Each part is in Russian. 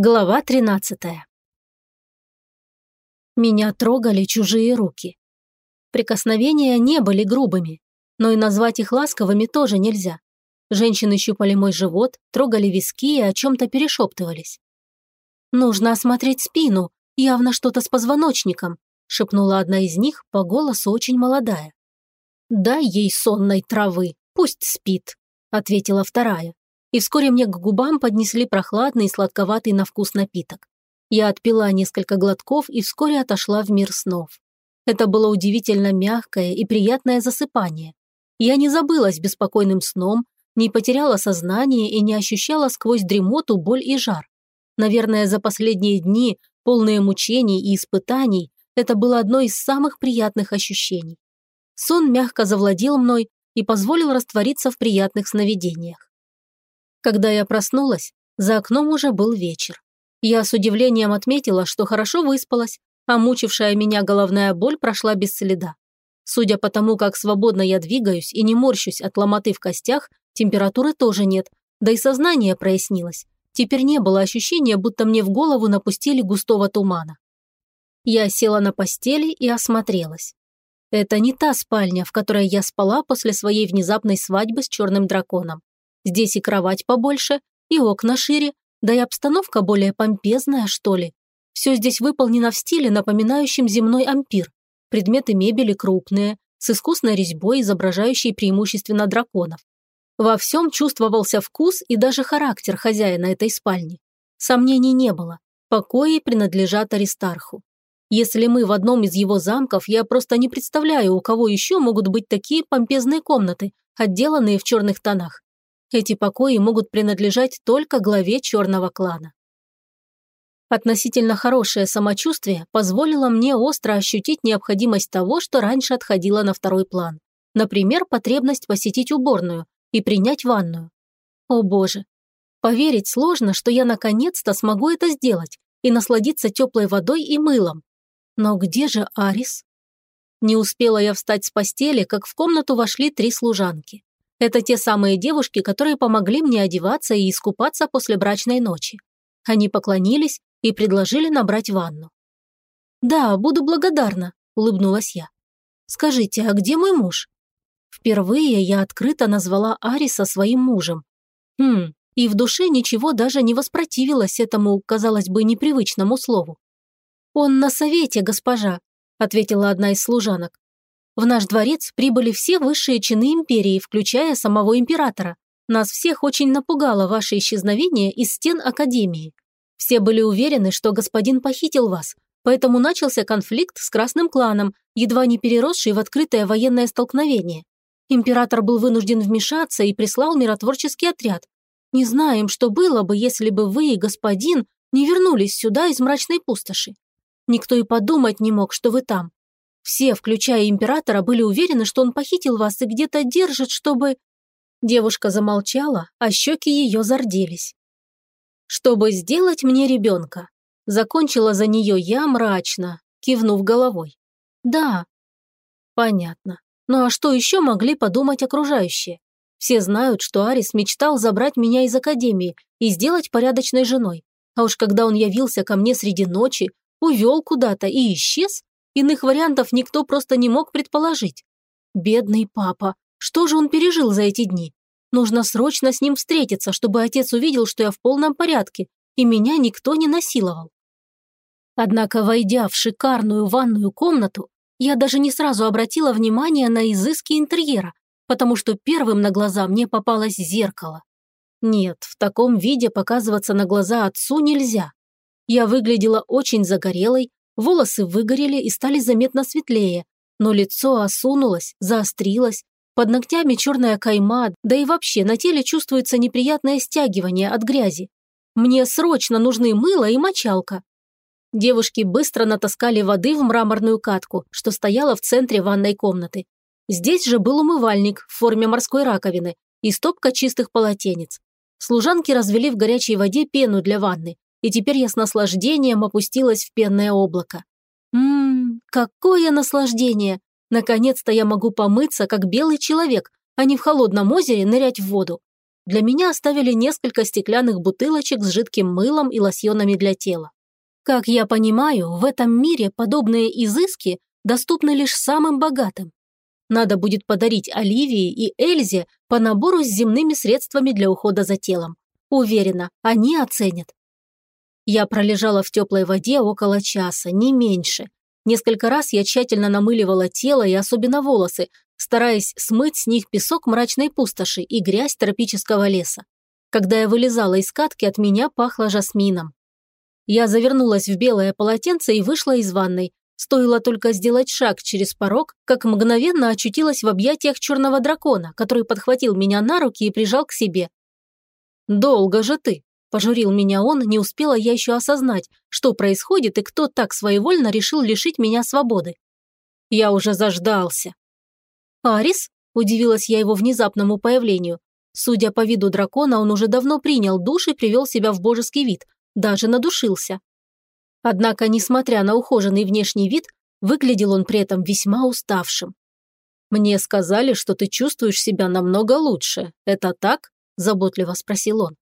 Глава 13 Меня трогали чужие руки. Прикосновения не были грубыми, но и назвать их ласковыми тоже нельзя. Женщины щупали мой живот, трогали виски и о чем-то перешептывались. «Нужно осмотреть спину, явно что-то с позвоночником», шепнула одна из них, по голосу очень молодая. «Дай ей сонной травы, пусть спит», ответила вторая и вскоре мне к губам поднесли прохладный и сладковатый на вкус напиток. Я отпила несколько глотков и вскоре отошла в мир снов. Это было удивительно мягкое и приятное засыпание. Я не забылась беспокойным сном, не потеряла сознание и не ощущала сквозь дремоту боль и жар. Наверное, за последние дни, полные мучений и испытаний, это было одно из самых приятных ощущений. Сон мягко завладел мной и позволил раствориться в приятных сновидениях. Когда я проснулась, за окном уже был вечер. Я с удивлением отметила, что хорошо выспалась, а мучившая меня головная боль прошла без следа. Судя по тому, как свободно я двигаюсь и не морщусь от ломоты в костях, температуры тоже нет, да и сознание прояснилось. Теперь не было ощущения, будто мне в голову напустили густого тумана. Я села на постели и осмотрелась. Это не та спальня, в которой я спала после своей внезапной свадьбы с черным драконом. Здесь и кровать побольше, и окна шире, да и обстановка более помпезная, что ли. Все здесь выполнено в стиле, напоминающем земной ампир. Предметы мебели крупные, с искусной резьбой, изображающей преимущественно драконов. Во всем чувствовался вкус и даже характер хозяина этой спальни. Сомнений не было. Покои принадлежат Аристарху. Если мы в одном из его замков, я просто не представляю, у кого еще могут быть такие помпезные комнаты, отделанные в черных тонах. Эти покои могут принадлежать только главе черного клана. Относительно хорошее самочувствие позволило мне остро ощутить необходимость того, что раньше отходило на второй план. Например, потребность посетить уборную и принять ванную. О боже, поверить сложно, что я наконец-то смогу это сделать и насладиться теплой водой и мылом. Но где же Арис? Не успела я встать с постели, как в комнату вошли три служанки. Это те самые девушки, которые помогли мне одеваться и искупаться после брачной ночи. Они поклонились и предложили набрать ванну. «Да, буду благодарна», – улыбнулась я. «Скажите, а где мой муж?» Впервые я открыто назвала Ариса своим мужем. Хм, и в душе ничего даже не воспротивилось этому, казалось бы, непривычному слову. «Он на совете, госпожа», – ответила одна из служанок. В наш дворец прибыли все высшие чины империи, включая самого императора. Нас всех очень напугало ваше исчезновение из стен Академии. Все были уверены, что господин похитил вас, поэтому начался конфликт с Красным кланом, едва не переросший в открытое военное столкновение. Император был вынужден вмешаться и прислал миротворческий отряд. Не знаем, что было бы, если бы вы и господин не вернулись сюда из мрачной пустоши. Никто и подумать не мог, что вы там. Все, включая императора, были уверены, что он похитил вас и где-то держит, чтобы...» Девушка замолчала, а щеки ее зарделись. «Чтобы сделать мне ребенка», закончила за нее я мрачно, кивнув головой. «Да». «Понятно. Ну а что еще могли подумать окружающие? Все знают, что Арис мечтал забрать меня из академии и сделать порядочной женой. А уж когда он явился ко мне среди ночи, увел куда-то и исчез, Иных вариантов никто просто не мог предположить. Бедный папа, что же он пережил за эти дни? Нужно срочно с ним встретиться, чтобы отец увидел, что я в полном порядке, и меня никто не насиловал. Однако, войдя в шикарную ванную комнату, я даже не сразу обратила внимание на изыски интерьера, потому что первым на глаза мне попалось зеркало. Нет, в таком виде показываться на глаза отцу нельзя. Я выглядела очень загорелой, Волосы выгорели и стали заметно светлее, но лицо осунулось, заострилось, под ногтями черная кайма, да и вообще на теле чувствуется неприятное стягивание от грязи. Мне срочно нужны мыло и мочалка. Девушки быстро натаскали воды в мраморную катку, что стояла в центре ванной комнаты. Здесь же был умывальник в форме морской раковины и стопка чистых полотенец. Служанки развели в горячей воде пену для ванны, и теперь я с наслаждением опустилась в пенное облако. Ммм, какое наслаждение! Наконец-то я могу помыться, как белый человек, а не в холодном озере нырять в воду. для меня оставили несколько стеклянных бутылочек с жидким мылом и лосьонами для тела. Как я понимаю, в этом мире подобные изыски доступны лишь самым богатым. Надо будет подарить Оливии и Эльзе по набору с земными средствами для ухода за телом. Уверена, они оценят. Я пролежала в теплой воде около часа, не меньше. Несколько раз я тщательно намыливала тело и особенно волосы, стараясь смыть с них песок мрачной пустоши и грязь тропического леса. Когда я вылезала из катки, от меня пахло жасмином. Я завернулась в белое полотенце и вышла из ванной. Стоило только сделать шаг через порог, как мгновенно очутилась в объятиях черного дракона, который подхватил меня на руки и прижал к себе. «Долго же ты!» – пожурил меня он, не успела я еще осознать, что происходит и кто так своевольно решил лишить меня свободы. Я уже заждался. «Арис?» – удивилась я его внезапному появлению. Судя по виду дракона, он уже давно принял душ и привел себя в божеский вид – даже надушился. Однако, несмотря на ухоженный внешний вид, выглядел он при этом весьма уставшим. «Мне сказали, что ты чувствуешь себя намного лучше. Это так?» – заботливо спросил он.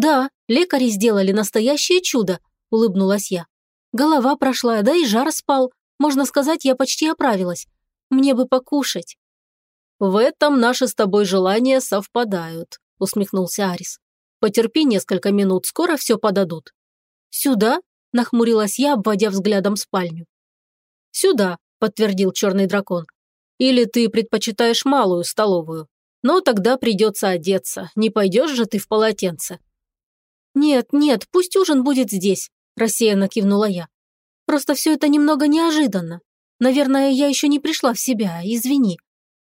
«Да, лекари сделали настоящее чудо», – улыбнулась я. «Голова прошла, да и жар спал. Можно сказать, я почти оправилась. Мне бы покушать». «В этом наши с тобой желания совпадают», – усмехнулся Арис. Потерпи несколько минут, скоро все подадут». «Сюда?» – нахмурилась я, обводя взглядом спальню. «Сюда», – подтвердил черный дракон. «Или ты предпочитаешь малую столовую? Но тогда придется одеться, не пойдешь же ты в полотенце». «Нет, нет, пусть ужин будет здесь», – рассеянно кивнула я. «Просто все это немного неожиданно. Наверное, я еще не пришла в себя, извини.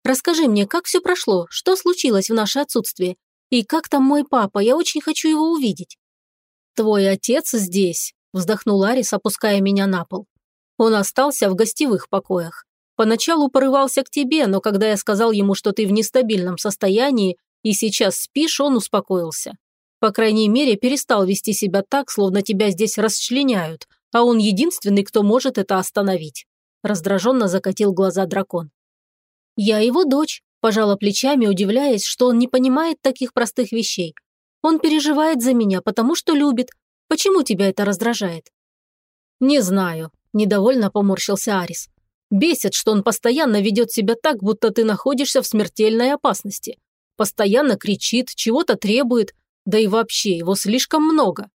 Расскажи мне, как все прошло, что случилось в наше отсутствие, и как там мой папа? Я очень хочу его увидеть». «Твой отец здесь», – вздохнул Арис, опуская меня на пол. «Он остался в гостевых покоях. Поначалу порывался к тебе, но когда я сказал ему, что ты в нестабильном состоянии и сейчас спишь, он успокоился. По крайней мере, перестал вести себя так, словно тебя здесь расчленяют, а он единственный, кто может это остановить». Раздраженно закатил глаза дракон. «Я его дочь. Пожала плечами, удивляясь, что он не понимает таких простых вещей. Он переживает за меня, потому что любит. Почему тебя это раздражает? Не знаю, недовольно поморщился Арис. Бесит, что он постоянно ведет себя так, будто ты находишься в смертельной опасности. Постоянно кричит, чего-то требует, да и вообще его слишком много.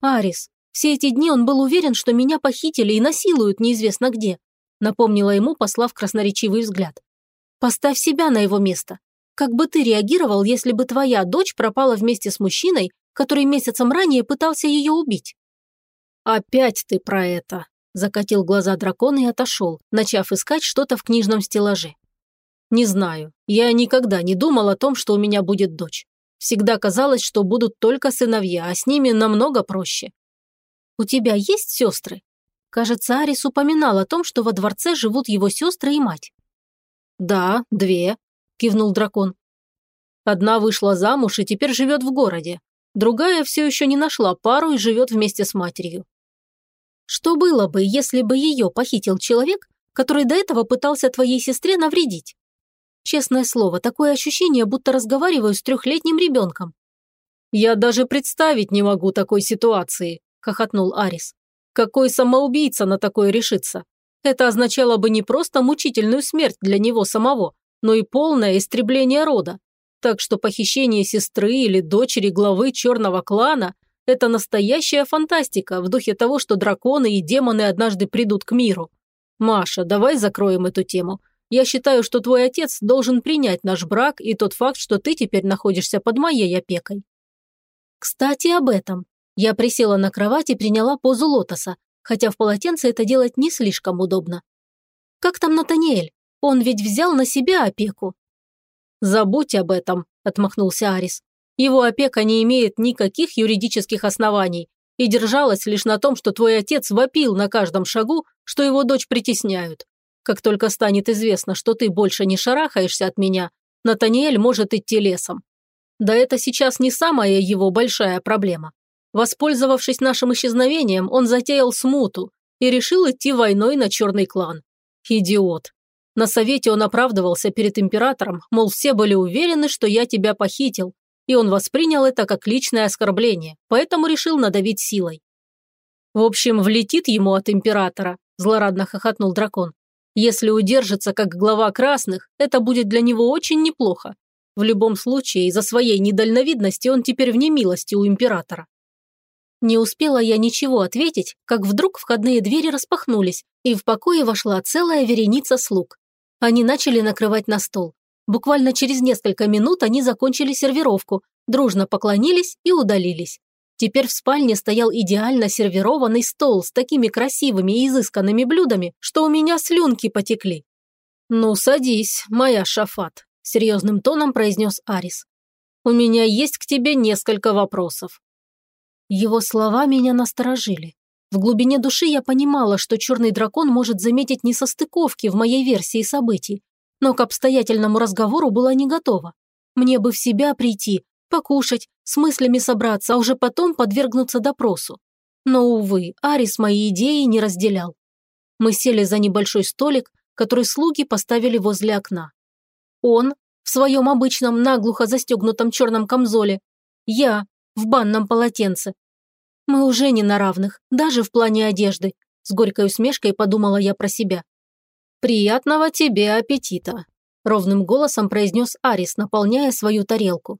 Арис, все эти дни он был уверен, что меня похитили и насилуют неизвестно где, напомнила ему, послав красноречивый взгляд. Поставь себя на его место. Как бы ты реагировал, если бы твоя дочь пропала вместе с мужчиной, который месяцем ранее пытался ее убить?» «Опять ты про это!» – закатил глаза дракон и отошел, начав искать что-то в книжном стеллаже. «Не знаю. Я никогда не думал о том, что у меня будет дочь. Всегда казалось, что будут только сыновья, а с ними намного проще». «У тебя есть сестры?» Кажется, Арис упоминал о том, что во дворце живут его сестры и мать. «Да, две», – кивнул дракон. «Одна вышла замуж и теперь живет в городе. Другая все еще не нашла пару и живет вместе с матерью». «Что было бы, если бы ее похитил человек, который до этого пытался твоей сестре навредить?» Честное слово, такое ощущение, будто разговариваю с трехлетним ребенком. «Я даже представить не могу такой ситуации», – хохотнул Арис. «Какой самоубийца на такое решится? Это означало бы не просто мучительную смерть для него самого, но и полное истребление рода. Так что похищение сестры или дочери главы черного клана – это настоящая фантастика в духе того, что драконы и демоны однажды придут к миру. Маша, давай закроем эту тему. Я считаю, что твой отец должен принять наш брак и тот факт, что ты теперь находишься под моей опекой. Кстати, об этом. Я присела на кровать и приняла позу лотоса, хотя в полотенце это делать не слишком удобно. Как там Натаниэль? Он ведь взял на себя опеку. «Забудь об этом», – отмахнулся Арис. «Его опека не имеет никаких юридических оснований и держалась лишь на том, что твой отец вопил на каждом шагу, что его дочь притесняют. Как только станет известно, что ты больше не шарахаешься от меня, Натаниэль может идти лесом. Да это сейчас не самая его большая проблема. Воспользовавшись нашим исчезновением, он затеял смуту и решил идти войной на черный клан. Идиот. На совете он оправдывался перед императором, мол, все были уверены, что я тебя похитил, и он воспринял это как личное оскорбление, поэтому решил надавить силой. В общем, влетит ему от императора, злорадно хохотнул дракон. Если удержится как глава красных, это будет для него очень неплохо. В любом случае, из-за своей недальновидности он теперь в немилости у императора. Не успела я ничего ответить, как вдруг входные двери распахнулись, и в покое вошла целая вереница слуг. Они начали накрывать на стол. Буквально через несколько минут они закончили сервировку, дружно поклонились и удалились. Теперь в спальне стоял идеально сервированный стол с такими красивыми и изысканными блюдами, что у меня слюнки потекли. «Ну, садись, моя Шафат», – серьезным тоном произнес Арис. «У меня есть к тебе несколько вопросов». Его слова меня насторожили. В глубине души я понимала, что черный дракон может заметить несостыковки в моей версии событий, но к обстоятельному разговору была не готова. Мне бы в себя прийти, покушать, с мыслями собраться, а уже потом подвергнуться допросу. Но, увы, Арис мои идеи не разделял. Мы сели за небольшой столик, который слуги поставили возле окна. Он в своем обычном наглухо застегнутом черном камзоле, я в банном полотенце. Мы уже не на равных, даже в плане одежды, с горькой усмешкой подумала я про себя. «Приятного тебе аппетита», – ровным голосом произнес Арис, наполняя свою тарелку.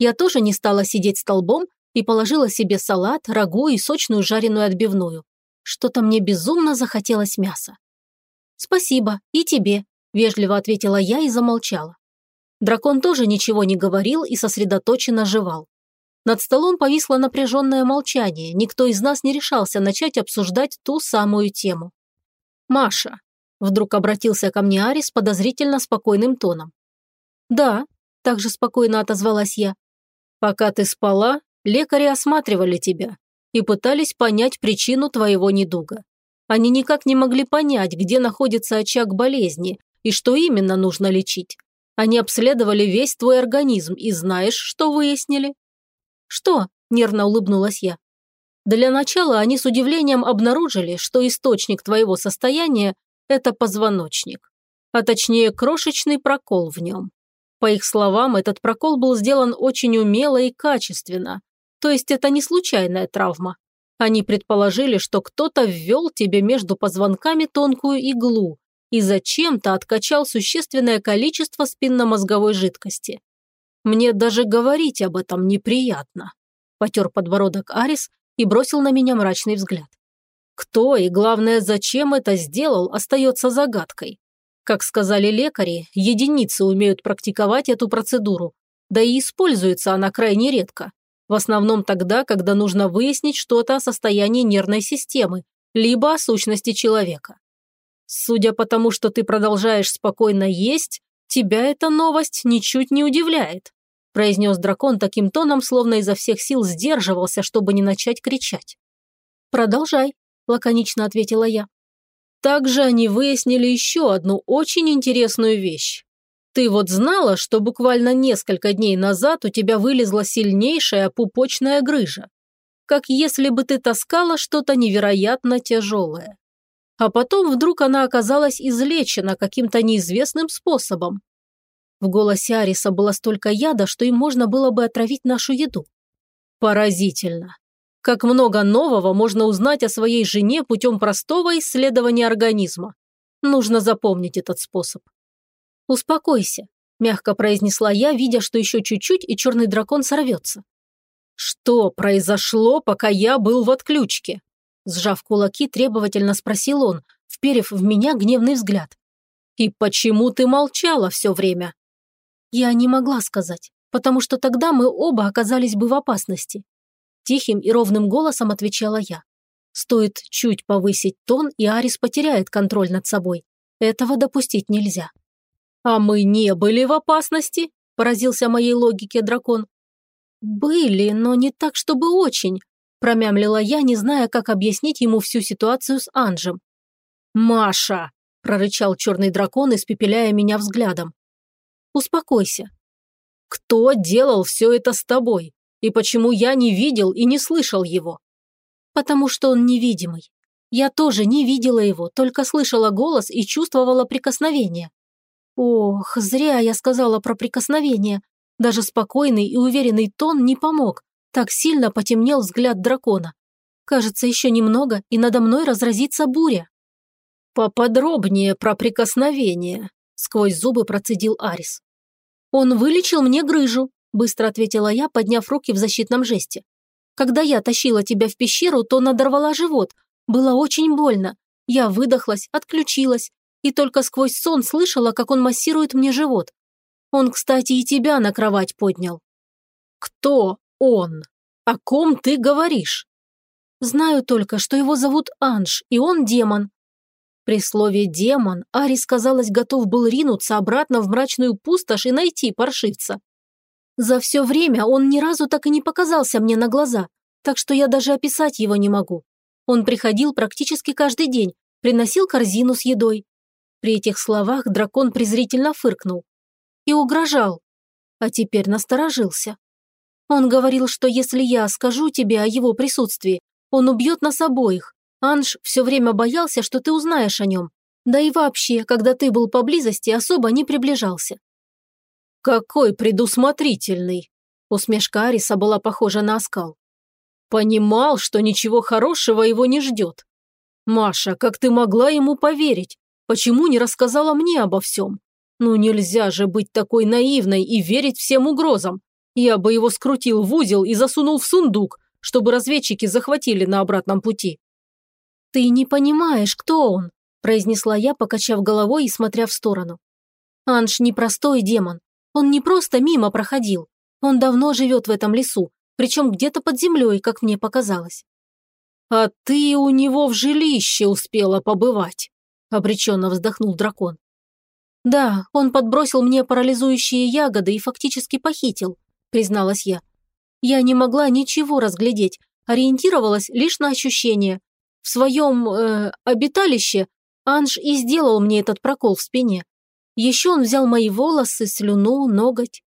Я тоже не стала сидеть столбом и положила себе салат, рагу и сочную жареную отбивную. Что-то мне безумно захотелось мяса. «Спасибо, и тебе», – вежливо ответила я и замолчала. Дракон тоже ничего не говорил и сосредоточенно жевал. Над столом повисло напряженное молчание, никто из нас не решался начать обсуждать ту самую тему. «Маша, Вдруг обратился ко мне Арис подозрительно спокойным тоном. «Да», – также спокойно отозвалась я. «Пока ты спала, лекари осматривали тебя и пытались понять причину твоего недуга. Они никак не могли понять, где находится очаг болезни и что именно нужно лечить. Они обследовали весь твой организм и знаешь, что выяснили?» «Что?» – нервно улыбнулась я. Для начала они с удивлением обнаружили, что источник твоего состояния это позвоночник, а точнее крошечный прокол в нем. По их словам, этот прокол был сделан очень умело и качественно, то есть это не случайная травма. Они предположили, что кто-то ввел тебе между позвонками тонкую иглу и зачем-то откачал существенное количество спинномозговой жидкости. Мне даже говорить об этом неприятно. Потер подбородок Арис и бросил на меня мрачный взгляд. Кто и, главное, зачем это сделал, остается загадкой. Как сказали лекари, единицы умеют практиковать эту процедуру, да и используется она крайне редко. В основном тогда, когда нужно выяснить что-то о состоянии нервной системы, либо о сущности человека. Судя по тому, что ты продолжаешь спокойно есть, тебя эта новость ничуть не удивляет», произнес дракон таким тоном, словно изо всех сил сдерживался, чтобы не начать кричать. «Продолжай», лаконично ответила я. Также они выяснили еще одну очень интересную вещь. Ты вот знала, что буквально несколько дней назад у тебя вылезла сильнейшая пупочная грыжа? Как если бы ты таскала что-то невероятно тяжелое. А потом вдруг она оказалась излечена каким-то неизвестным способом. В голосе Ариса было столько яда, что им можно было бы отравить нашу еду. Поразительно. Как много нового можно узнать о своей жене путем простого исследования организма. Нужно запомнить этот способ. «Успокойся», – мягко произнесла я, видя, что еще чуть-чуть и черный дракон сорвется. «Что произошло, пока я был в отключке?» Сжав кулаки, требовательно спросил он, вперев в меня гневный взгляд. «И почему ты молчала все время?» Я не могла сказать, потому что тогда мы оба оказались бы в опасности. Тихим и ровным голосом отвечала я. Стоит чуть повысить тон, и Арис потеряет контроль над собой. Этого допустить нельзя. «А мы не были в опасности?» – поразился моей логике дракон. «Были, но не так, чтобы очень», – промямлила я, не зная, как объяснить ему всю ситуацию с Анжем. «Маша!» – прорычал черный дракон, испепеляя меня взглядом. «Успокойся». «Кто делал все это с тобой? И почему я не видел и не слышал его? Потому что он невидимый. Я тоже не видела его, только слышала голос и чувствовала прикосновение. Ох, зря я сказала про прикосновение. Даже спокойный и уверенный тон не помог. Так сильно потемнел взгляд дракона. Кажется, еще немного, и надо мной разразится буря. «Поподробнее про прикосновение», – сквозь зубы процедил Арис. «Он вылечил мне грыжу», – быстро ответила я, подняв руки в защитном жесте. «Когда я тащила тебя в пещеру, то надорвала живот. Было очень больно. Я выдохлась, отключилась, и только сквозь сон слышала, как он массирует мне живот. Он, кстати, и тебя на кровать поднял». «Кто он? О ком ты говоришь?» «Знаю только, что его зовут Анж, и он демон». При слове «демон» Арис, казалось, готов был ринуться обратно в мрачную пустошь и найти паршивца. За все время он ни разу так и не показался мне на глаза, так что я даже описать его не могу. Он приходил практически каждый день, приносил корзину с едой. При этих словах дракон презрительно фыркнул и угрожал, а теперь насторожился. Он говорил, что если я скажу тебе о его присутствии, он убьет нас обоих. Анж все время боялся, что ты узнаешь о нем. Да и вообще, когда ты был поблизости, особо не приближался. «Какой предусмотрительный!» Усмешка Ариса была похожа на оскал. «Понимал, что ничего хорошего его не ждет. Маша, как ты могла ему поверить? Почему не рассказала мне обо всем? Ну нельзя же быть такой наивной и верить всем угрозам. Я бы его скрутил в узел и засунул в сундук, чтобы разведчики захватили на обратном пути». «Ты не понимаешь, кто он», – произнесла я, покачав головой и смотря в сторону. «Анж непростой демон. Он не просто мимо проходил. Он давно живет в этом лесу, причем где-то под землей, как мне показалось». «А ты у него в жилище успела побывать», – обреченно вздохнул дракон. «Да, он подбросил мне парализующие ягоды и фактически похитил», – призналась я. Я не могла ничего разглядеть, ориентировалась лишь на ощущения. В своем э, обиталище Анж и сделал мне этот прокол в спине. Еще он взял мои волосы, слюну, ноготь.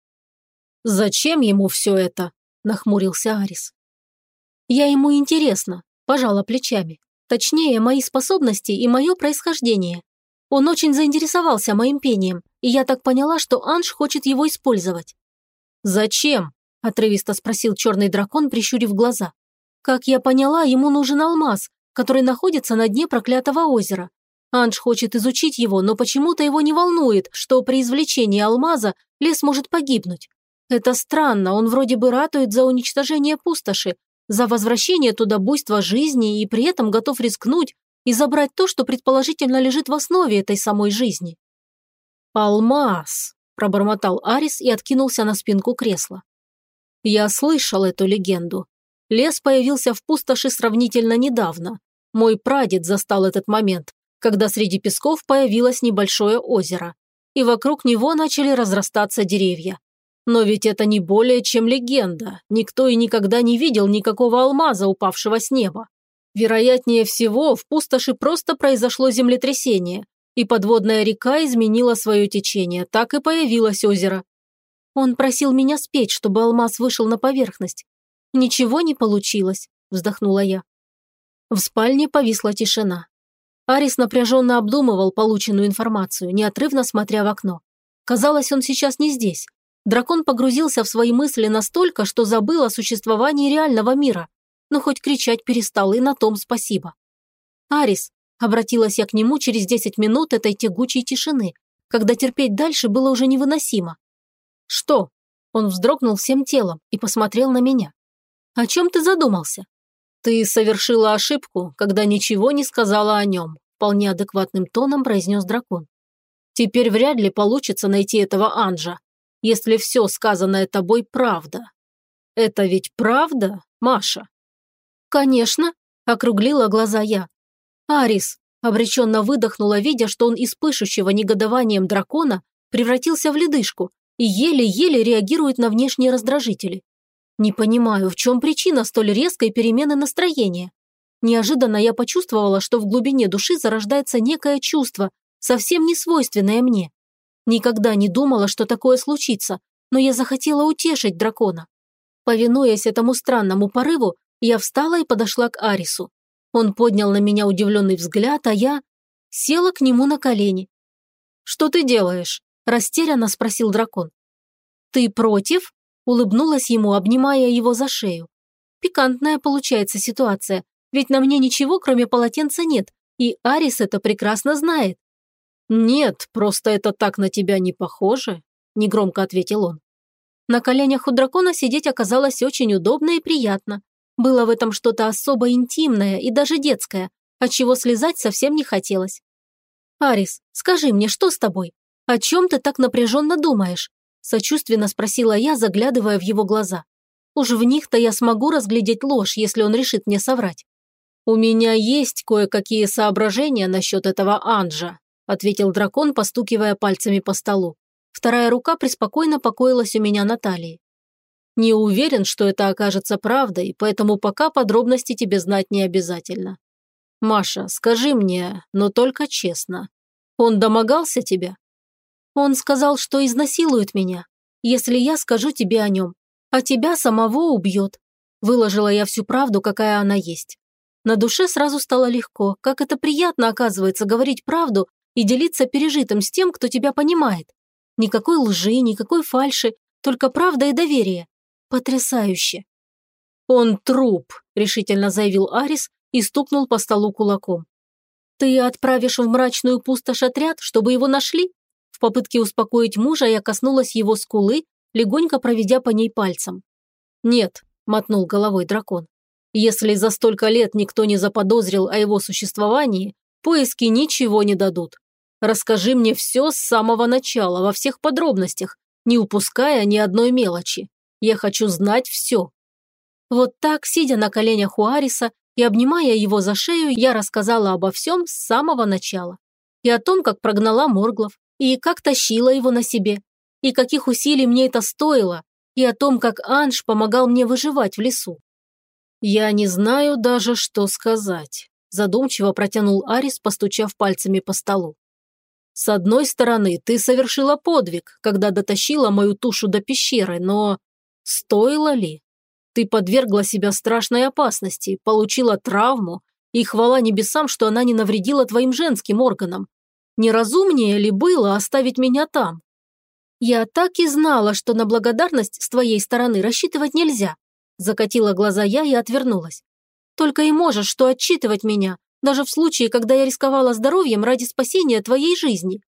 «Зачем ему все это?» – нахмурился Арис. «Я ему интересно», – пожала плечами. Точнее, мои способности и мое происхождение. Он очень заинтересовался моим пением, и я так поняла, что Анж хочет его использовать. «Зачем?» – отрывисто спросил черный дракон, прищурив глаза. «Как я поняла, ему нужен алмаз, который находится на дне проклятого озера. Анж хочет изучить его, но почему-то его не волнует, что при извлечении алмаза лес может погибнуть. Это странно, он вроде бы ратует за уничтожение пустоши, за возвращение туда буйства жизни и при этом готов рискнуть и забрать то, что предположительно лежит в основе этой самой жизни. «Алмаз», – пробормотал Арис и откинулся на спинку кресла. Я слышал эту легенду. Лес появился в пустоши сравнительно недавно. Мой прадед застал этот момент, когда среди песков появилось небольшое озеро, и вокруг него начали разрастаться деревья. Но ведь это не более чем легенда. Никто и никогда не видел никакого алмаза, упавшего с неба. Вероятнее всего, в пустоши просто произошло землетрясение, и подводная река изменила свое течение, так и появилось озеро. Он просил меня спеть, чтобы алмаз вышел на поверхность. Ничего не получилось, вздохнула я. В спальне повисла тишина. Арис напряженно обдумывал полученную информацию, неотрывно смотря в окно. Казалось, он сейчас не здесь. Дракон погрузился в свои мысли настолько, что забыл о существовании реального мира. Но хоть кричать перестал, и на том спасибо. «Арис», – обратилась я к нему через 10 минут этой тягучей тишины, когда терпеть дальше было уже невыносимо. «Что?» Он вздрогнул всем телом и посмотрел на меня. «О чем ты задумался?» «Ты совершила ошибку, когда ничего не сказала о нем», вполне адекватным тоном произнес дракон. «Теперь вряд ли получится найти этого Анжа, если все сказанное тобой правда. Это ведь правда, Маша?» «Конечно», – округлила глаза я. «Арис», – обреченно выдохнула, видя, что он из пышущего негодованием дракона превратился в ледышку и еле-еле реагирует на внешние раздражители. Не понимаю, в чем причина столь резкой перемены настроения. Неожиданно я почувствовала, что в глубине души зарождается некое чувство, совсем не свойственное мне. Никогда не думала, что такое случится, но я захотела утешить дракона. Повинуясь этому странному порыву, я встала и подошла к Арису. Он поднял на меня удивленный взгляд, а я села к нему на колени. «Что ты делаешь?» – растерянно спросил дракон. «Ты против?» – улыбнулась ему, обнимая его за шею. «Пикантная получается ситуация, ведь на мне ничего, кроме полотенца нет, и Арис это прекрасно знает». «Нет, просто это так на тебя не похоже», – негромко ответил он. На коленях у дракона сидеть оказалось очень удобно и приятно. Было в этом что-то особо интимное и даже детское, от чего слезать совсем не хотелось. «Арис, скажи мне, что с тобой? О чем ты так напряженно думаешь?» Сочувственно спросила я, заглядывая в его глаза. Уж в них-то я смогу разглядеть ложь, если он решит мне соврать. «У меня есть кое-какие соображения насчет этого Анжа», ответил дракон, постукивая пальцами по столу. Вторая рука преспокойно покоилась у меня на талии. «Не уверен, что это окажется правдой, поэтому пока подробности тебе знать не обязательно. Маша, скажи мне, но только честно, он домогался тебя?» Он сказал, что изнасилует меня, если я скажу тебе о нем, а тебя самого убьет. Выложила я всю правду, какая она есть. На душе сразу стало легко, как это приятно, оказывается, говорить правду и делиться пережитым с тем, кто тебя понимает. Никакой лжи, никакой фальши, только правда и доверие. Потрясающе. «Он труп», – решительно заявил Арис и стукнул по столу кулаком. «Ты отправишь в мрачную пустошь отряд, чтобы его нашли?» В попытке успокоить мужа я коснулась его скулы, легонько проведя по ней пальцем. «Нет», – мотнул головой дракон. «Если за столько лет никто не заподозрил о его существовании, поиски ничего не дадут. Расскажи мне все с самого начала, во всех подробностях, не упуская ни одной мелочи. Я хочу знать все». Вот так, сидя на коленях у Ариса и обнимая его за шею, я рассказала обо всем с самого начала. И о том, как прогнала Морглов, и как тащила его на себе, и каких усилий мне это стоило, и о том, как Анж помогал мне выживать в лесу. «Я не знаю даже, что сказать», – задумчиво протянул Арис, постучав пальцами по столу. «С одной стороны, ты совершила подвиг, когда дотащила мою тушу до пещеры, но стоило ли? Ты подвергла себя страшной опасности, получила травму, и хвала небесам, что она не навредила твоим женским органам, Неразумнее ли было оставить меня там? Я так и знала, что на благодарность с твоей стороны рассчитывать нельзя. Закатила глаза я и отвернулась. Только и можешь что отчитывать меня, даже в случае, когда я рисковала здоровьем ради спасения твоей жизни.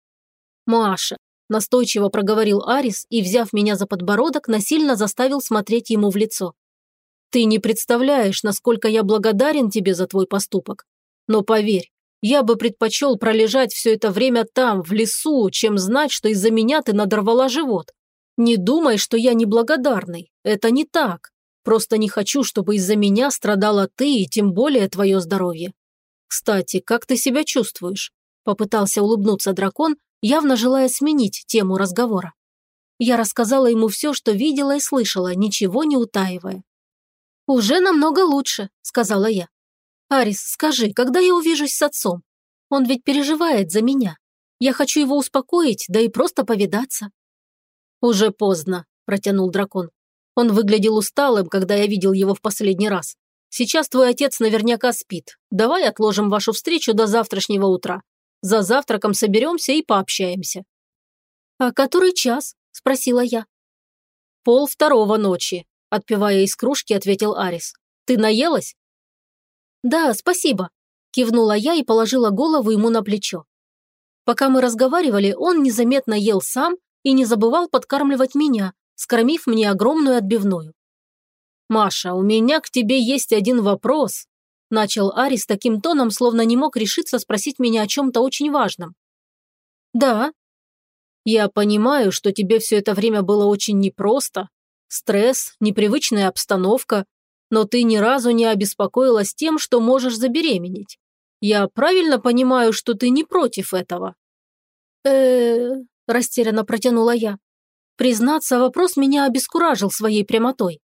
Маша, настойчиво проговорил Арис и, взяв меня за подбородок, насильно заставил смотреть ему в лицо. Ты не представляешь, насколько я благодарен тебе за твой поступок. Но поверь, я бы предпочел пролежать все это время там, в лесу, чем знать, что из-за меня ты надорвала живот. Не думай, что я неблагодарный. Это не так. Просто не хочу, чтобы из-за меня страдала ты и тем более твое здоровье. Кстати, как ты себя чувствуешь?» Попытался улыбнуться дракон, явно желая сменить тему разговора. Я рассказала ему все, что видела и слышала, ничего не утаивая. «Уже намного лучше», – сказала я. «Арис, скажи, когда я увижусь с отцом? Он ведь переживает за меня. Я хочу его успокоить, да и просто повидаться». «Уже поздно», – протянул дракон. Он выглядел усталым, когда я видел его в последний раз. Сейчас твой отец наверняка спит. Давай отложим вашу встречу до завтрашнего утра. За завтраком соберемся и пообщаемся». «А который час?» – спросила я. «Пол второго ночи», – отпивая из кружки, ответил Арис. «Ты наелась?» «Да, спасибо», – кивнула я и положила голову ему на плечо. Пока мы разговаривали, он незаметно ел сам и не забывал подкармливать меня, скормив мне огромную отбивную. «Маша, у меня к тебе есть один вопрос», – начал Арис таким тоном, словно не мог решиться спросить меня о чем-то очень важном. «Да». «Я понимаю, что тебе все это время было очень непросто. Стресс, непривычная обстановка, но ты ни разу не обеспокоилась тем, что можешь забеременеть. Я правильно понимаю, что ты не против этого?» э растерянно протянула я. Признаться, вопрос меня обескуражил своей прямотой.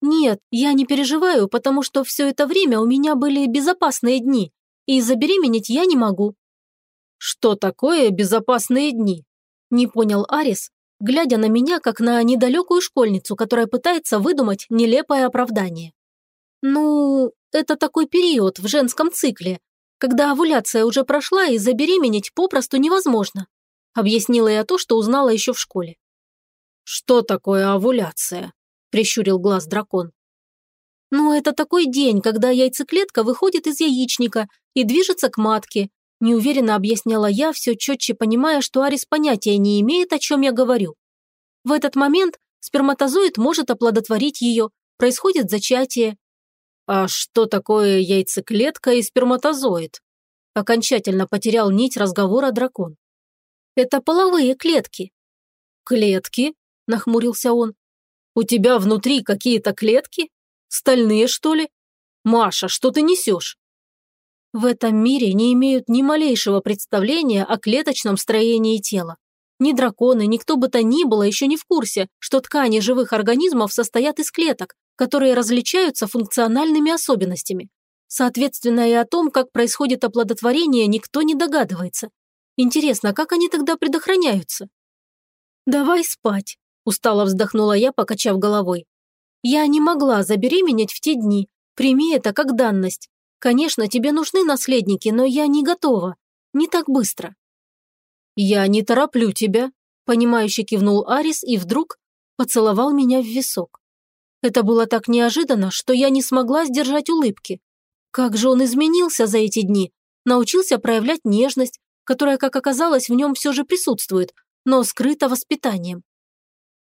«Нет, я не переживаю, потому что все это время у меня были безопасные дни, и забеременеть я не могу». «Что такое безопасные дни?» – не понял Арис, глядя на меня, как на недалекую школьницу, которая пытается выдумать нелепое оправдание. «Ну, это такой период в женском цикле, когда овуляция уже прошла и забеременеть попросту невозможно», объяснила я то, что узнала еще в школе. «Что такое овуляция?» – прищурил глаз дракон. «Ну, это такой день, когда яйцеклетка выходит из яичника и движется к матке», неуверенно объясняла я, все четче понимая, что Арис понятия не имеет, о чем я говорю. В этот момент сперматозоид может оплодотворить ее, происходит зачатие. А что такое яйцеклетка и сперматозоид? Окончательно потерял нить разговора дракон. Это половые клетки. Клетки? Нахмурился он. У тебя внутри какие-то клетки? Стальные, что ли? Маша, что ты несешь? В этом мире не имеют ни малейшего представления о клеточном строении тела. Ни драконы, ни кто бы то ни было еще не в курсе, что ткани живых организмов состоят из клеток, которые различаются функциональными особенностями. Соответственно, и о том, как происходит оплодотворение, никто не догадывается. Интересно, как они тогда предохраняются? «Давай спать», – устало вздохнула я, покачав головой. «Я не могла забеременеть в те дни. Прими это как данность. Конечно, тебе нужны наследники, но я не готова. Не так быстро». «Я не тороплю тебя», – понимающе кивнул Арис и вдруг поцеловал меня в висок. Это было так неожиданно, что я не смогла сдержать улыбки. Как же он изменился за эти дни, научился проявлять нежность, которая, как оказалось, в нем все же присутствует, но скрыта воспитанием.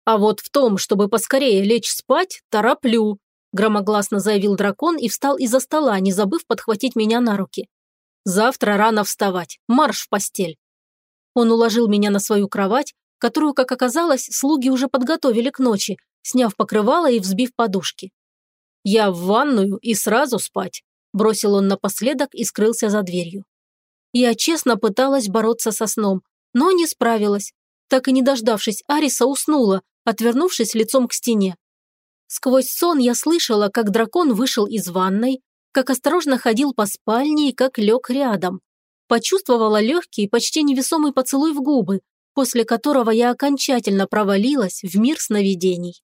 «А вот в том, чтобы поскорее лечь спать, тороплю», громогласно заявил дракон и встал из-за стола, не забыв подхватить меня на руки. «Завтра рано вставать, марш в постель». Он уложил меня на свою кровать, которую, как оказалось, слуги уже подготовили к ночи, сняв покрывало и взбив подушки. «Я в ванную и сразу спать», Бросил он напоследок и скрылся за дверью. Я честно пыталась бороться со сном, но не справилась. Так и не дождавшись Ариса, уснула, отвернувшись лицом к стене. Сквозь сон я слышала, как дракон вышел из ванной, как осторожно ходил по спальне и как лег рядом. Почувствовала легкий, почти невесомый поцелуй в губы, после которого я окончательно провалилась в мир сновидений.